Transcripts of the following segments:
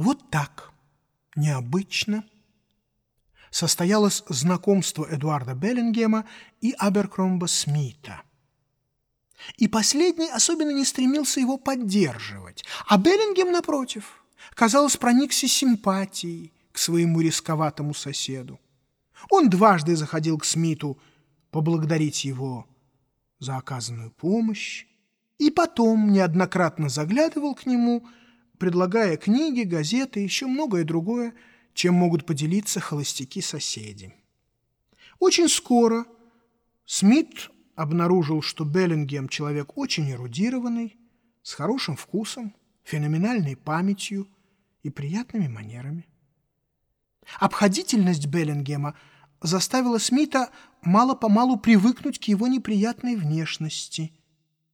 Вот так, необычно, состоялось знакомство Эдуарда Беллингема и Аберкромба Смита. И последний особенно не стремился его поддерживать, а Беллингем, напротив, казалось, проникся симпатией к своему рисковатому соседу. Он дважды заходил к Смиту поблагодарить его за оказанную помощь, и потом неоднократно заглядывал к нему, предлагая книги, газеты и еще многое другое, чем могут поделиться холостяки-соседи. Очень скоро Смит обнаружил, что Беллингем человек очень эрудированный, с хорошим вкусом, феноменальной памятью и приятными манерами. Обходительность Беллингема заставила Смита мало-помалу привыкнуть к его неприятной внешности.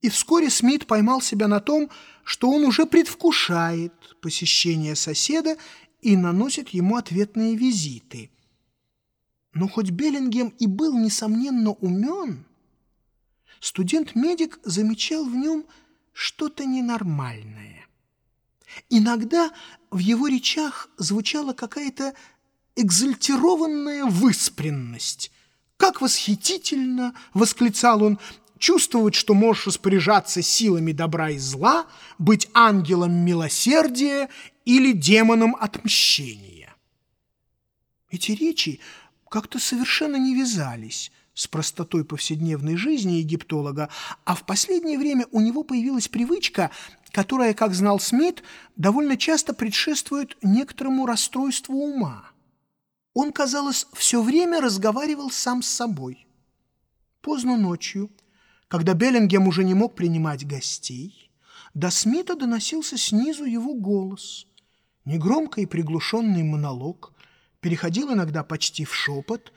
И вскоре Смит поймал себя на том, что он уже предвкушает посещение соседа и наносит ему ответные визиты. Но хоть Беллингем и был, несомненно, умен, студент-медик замечал в нем что-то ненормальное. Иногда в его речах звучала какая-то экзальтированная выспренность. «Как восхитительно!» — восклицал он. «Чувствовать, что можешь распоряжаться силами добра и зла, быть ангелом милосердия или демоном отмщения». Эти речи как-то совершенно не вязались с простотой повседневной жизни египтолога, а в последнее время у него появилась привычка, которая, как знал Смит, довольно часто предшествует некоторому расстройству ума. Он, казалось, все время разговаривал сам с собой. Поздно ночью, когда Беллингем уже не мог принимать гостей, до Смита доносился снизу его голос. Негромкий и приглушенный монолог переходил иногда почти в шепот,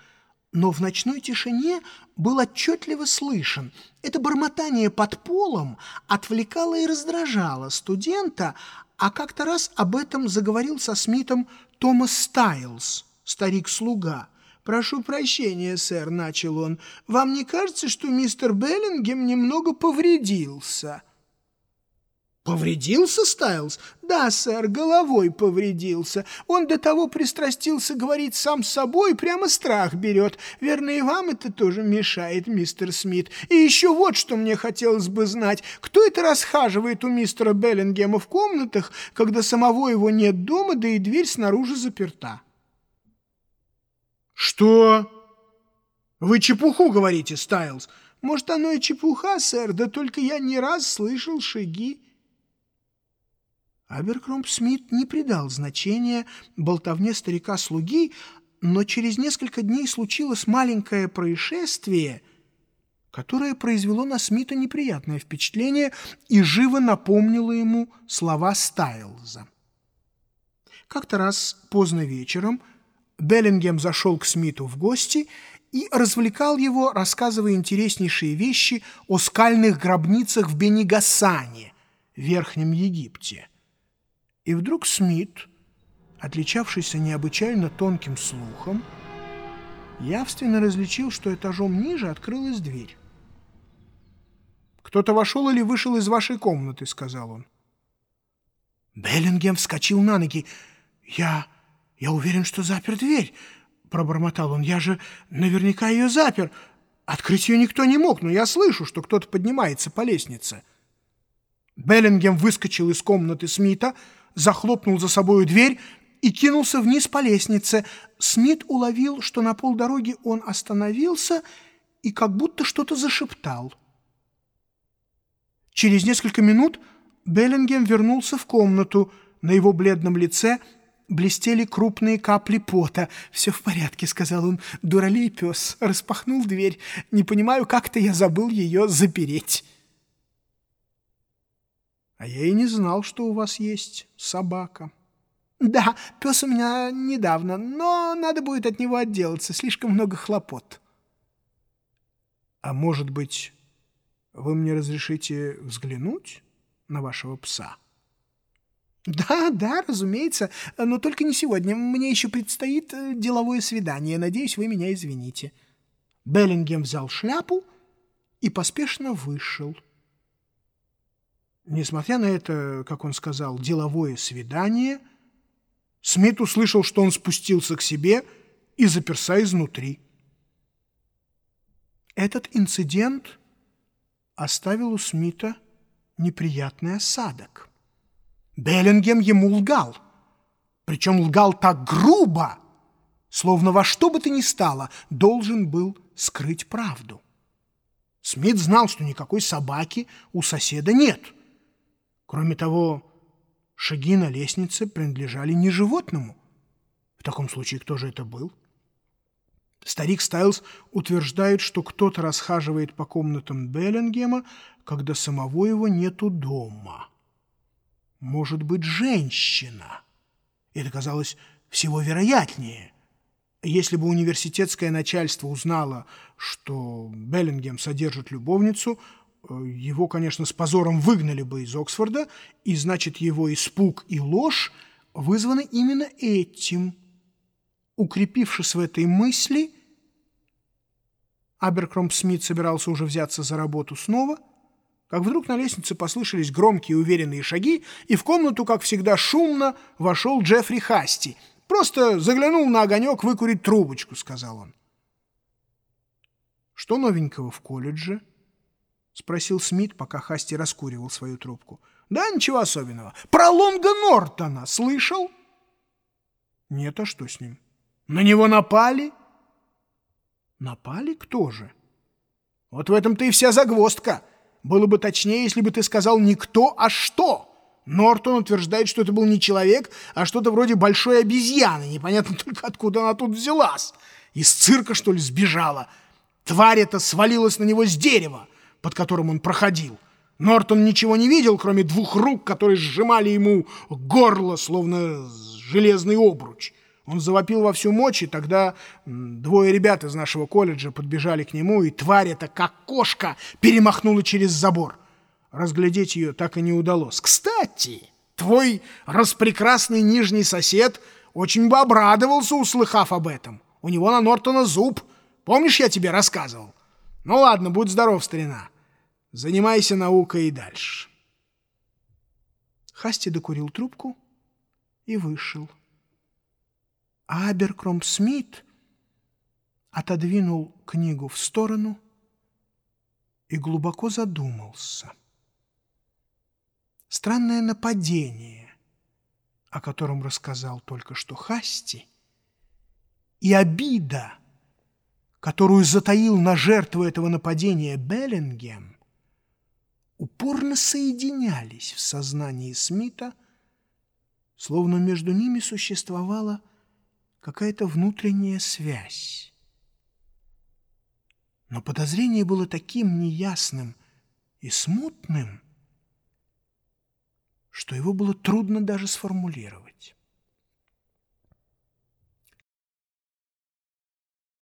но в ночной тишине был отчетливо слышен. Это бормотание под полом отвлекало и раздражало студента, а как-то раз об этом заговорил со Смитом Томас Стайлз – старик-слуга. «Прошу прощения, сэр», — начал он. «Вам не кажется, что мистер Беллингем немного повредился?» «Повредился, Стайлз?» «Да, сэр, головой повредился. Он до того пристрастился говорить сам с собой, прямо страх берет. Верно, и вам это тоже мешает, мистер Смит. И еще вот что мне хотелось бы знать. Кто это расхаживает у мистера Беллингема в комнатах, когда самого его нет дома, да и дверь снаружи заперта?» «Что?» «Вы чепуху говорите, Стайлз?» «Может, оно и чепуха, сэр, да только я не раз слышал шаги». Аберкромп Смит не придал значения болтовне старика-слуги, но через несколько дней случилось маленькое происшествие, которое произвело на Смита неприятное впечатление и живо напомнило ему слова Стайлза. Как-то раз поздно вечером Беллингем зашел к Смиту в гости и развлекал его, рассказывая интереснейшие вещи о скальных гробницах в Бенигасане, Верхнем Египте. И вдруг Смит, отличавшийся необычайно тонким слухом, явственно различил, что этажом ниже открылась дверь. «Кто-то вошел или вышел из вашей комнаты», — сказал он. Беллингем вскочил на ноги. «Я...» «Я уверен, что запер дверь», — пробормотал он. «Я же наверняка ее запер. Открыть ее никто не мог, но я слышу, что кто-то поднимается по лестнице». Беллингем выскочил из комнаты Смита, захлопнул за собою дверь и кинулся вниз по лестнице. Смит уловил, что на полдороги он остановился и как будто что-то зашептал. Через несколько минут Беллингем вернулся в комнату. На его бледном лице – блестели крупные капли пота. «Все в порядке», — сказал он. «Дуралей пес». Распахнул дверь. «Не понимаю, как-то я забыл ее запереть». «А я и не знал, что у вас есть собака». «Да, пес у меня недавно, но надо будет от него отделаться. Слишком много хлопот». «А может быть, вы мне разрешите взглянуть на вашего пса?» «Да, да, разумеется, но только не сегодня. Мне еще предстоит э, деловое свидание. Надеюсь, вы меня извините». Беллингем взял шляпу и поспешно вышел. Несмотря на это, как он сказал, деловое свидание, Смит услышал, что он спустился к себе и заперся изнутри. Этот инцидент оставил у Смита неприятный осадок. Беллингем ему лгал, причем лгал так грубо, словно во что бы то ни стало должен был скрыть правду. Смит знал, что никакой собаки у соседа нет. Кроме того, шаги на лестнице принадлежали не животному. В таком случае кто же это был? Старик Стайлз утверждает, что кто-то расхаживает по комнатам Беллингема, когда самого его нету дома. Может быть, женщина. Это казалось всего вероятнее. Если бы университетское начальство узнало, что Беллингем содержит любовницу, э, его, конечно, с позором выгнали бы из Оксфорда, и, значит, его испуг и ложь вызваны именно этим – Укрепившись в этой мысли, Аберкромп Смит собирался уже взяться за работу снова, как вдруг на лестнице послышались громкие уверенные шаги, и в комнату, как всегда, шумно вошел Джеффри Хасти. «Просто заглянул на огонек выкурить трубочку», — сказал он. «Что новенького в колледже?» — спросил Смит, пока Хасти раскуривал свою трубку. «Да ничего особенного. Про Лонга Нортона слышал?» «Нет, а что с ним?» На него напали? Напали кто же? Вот в этом-то и вся загвоздка. Было бы точнее, если бы ты сказал не кто, а что. Нортон утверждает, что это был не человек, а что-то вроде большой обезьяны. Непонятно только, откуда она тут взялась. Из цирка, что ли, сбежала. Тварь эта свалилась на него с дерева, под которым он проходил. Нортон ничего не видел, кроме двух рук, которые сжимали ему горло, словно железный обруч. Он завопил во всю мочь, и тогда двое ребят из нашего колледжа подбежали к нему, и тварь эта, как кошка, перемахнула через забор. Разглядеть ее так и не удалось. Кстати, твой распрекрасный нижний сосед очень бы обрадовался, услыхав об этом. У него на Нортона зуб. Помнишь, я тебе рассказывал? Ну ладно, будь здоров, старина. Занимайся наукой и дальше. Хасти докурил трубку и вышел. Аберкромп Смит отодвинул книгу в сторону и глубоко задумался. Странное нападение, о котором рассказал только что Хасти, и обида, которую затаил на жертву этого нападения Беллингем, упорно соединялись в сознании Смита, словно между ними существовало какая-то внутренняя связь. Но подозрение было таким неясным и смутным, что его было трудно даже сформулировать.